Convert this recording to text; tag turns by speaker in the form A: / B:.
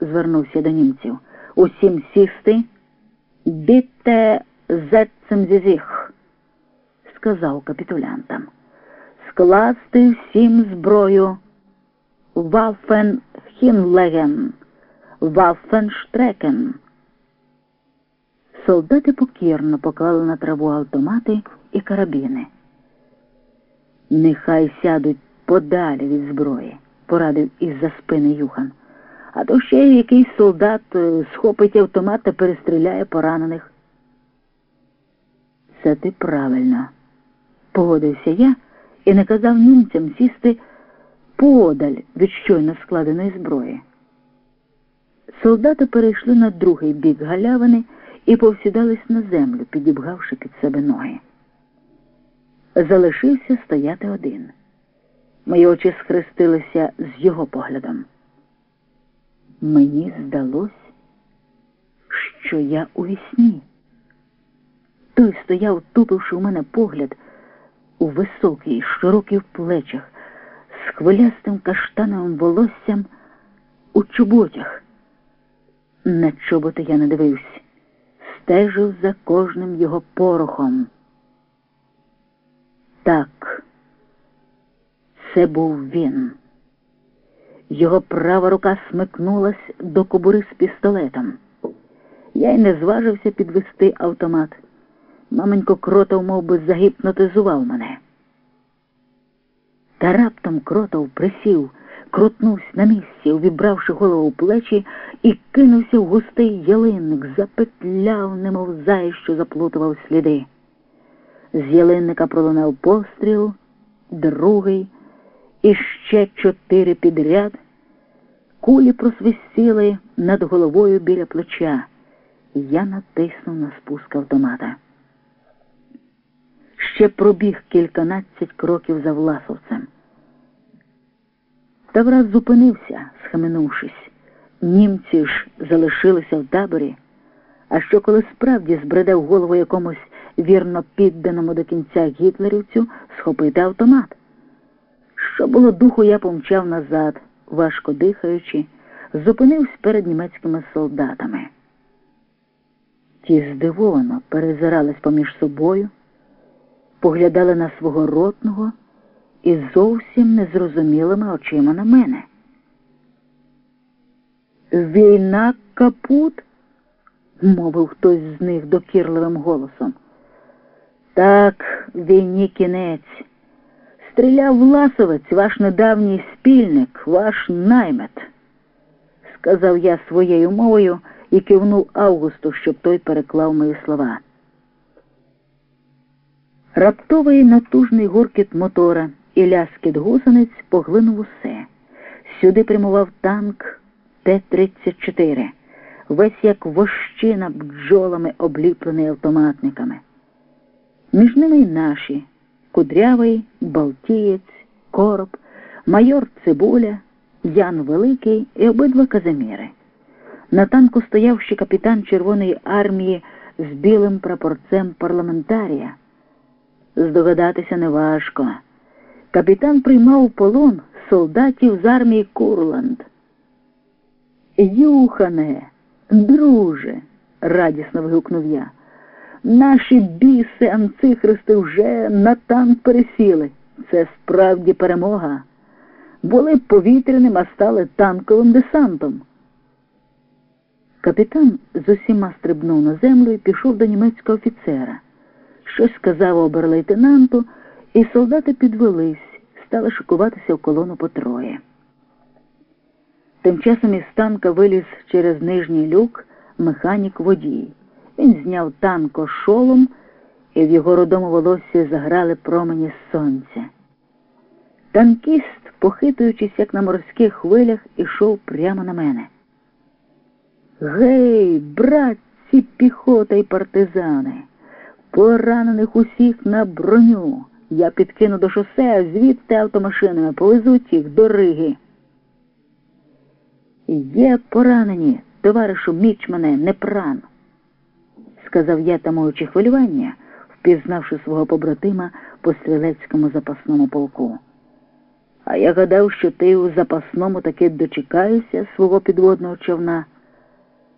A: звернувся до німців. Усім сісти, bitte setzen Sie sich, сказав капітулянтам. Скласти всім зброю. Waffen hinlegen, Waffen strecken. Солдати покірно поклали на траву автомати і карабіни. Нехай сядуть подалі від зброї, порадив із-за спини Юхан. А то ще якийсь солдат е, схопить автомат та перестріляє поранених. Це ти правильно, погодився я і наказав німцям сісти подаль від щойно складеної зброї. Солдати перейшли на другий бік галявини і повсідались на землю, підібгавши під себе ноги. Залишився стояти один. Мої очі схрестилися з його поглядом. Мені здалось, що я у вісні. Той стояв, тупивши у мене погляд у високий, широкий в плечах, з хвилястим каштановим волоссям у чоботях. На чоботи я не дивився, стежив за кожним його порохом. Так, це був він. Його права рука смикнулась до кобури з пістолетом. Я й не зважився підвести автомат. Маменько кротов мов би, загіпнотизував мене. Та раптом кротов присів, крутнувся на місці, увібравши голову в плечі, і кинувся в густий ялинник, запетляв, немов зай, що заплутував сліди. З ялинника пролунав постріл, другий, і ще чотири підряд. Кулі просвистіли над головою біля плеча, і я натиснув на спуск автомата. Ще пробіг кільканадцять кроків за власовцем. Та враз зупинився, схаменувшись. Німці ж залишилися в таборі, а що коли справді збреде в голову якомусь вірно підданому до кінця гітлерівцю схопити автомат. Що було духу, я помчав назад, важко дихаючи, зупинився перед німецькими солдатами. Ті здивовано перезирались поміж собою, поглядали на свого ротного і зовсім незрозумілими очима на мене. Війна капут, мовив хтось з них докірливим голосом. Так, війні кінець. Стріляв Власовець, ваш недавній спільник, ваш наймет, сказав я своєю мовою і кивнув Августу, щоб той переклав мої слова. Раптовий натужний гуркіт мотора і ляскіт гусениць поглинув усе. Сюди прямував танк Т-34, весь як вощина бджолами обліплений автоматниками. Між ними й наші кудрявий, Балтієць, Короб, майор Цибуля, Ян Великий і обидва Казиміри. На танку стояв ще капітан Червоної армії з білим прапорцем парламентарія. Здогадатися неважко. Капітан приймав полон солдатів з армії Курланд. Юхане, друже, радісно вигукнув я. Наші біси, анцихристи вже на танк пересіли. Це справді перемога. Були повітряним, а стали танковим десантом. Капітан з усіма стрибнув на землю і пішов до німецького офіцера. Щось сказав оберлейтенанту, і солдати підвелись, стали шикуватися в колону по троє. Тим часом із танка виліз через нижній люк механік водій. Він зняв танко шолом, і в його родому волоссі заграли промені сонця. Танкіст, похитуючись, як на морських хвилях, ішов прямо на мене. Гей, братці, піхота й партизани, поранених усіх на броню. Я підкину до шосе, звідти автомашинами повезуть їх до Риги. Є поранені, товаришу мічмане, не пран сказав я, тамуючи хвилювання, впізнавши свого побратима по стрілецькому запасному полку. А я гадав, що ти у запасному таки дочекаєшся свого підводного човна.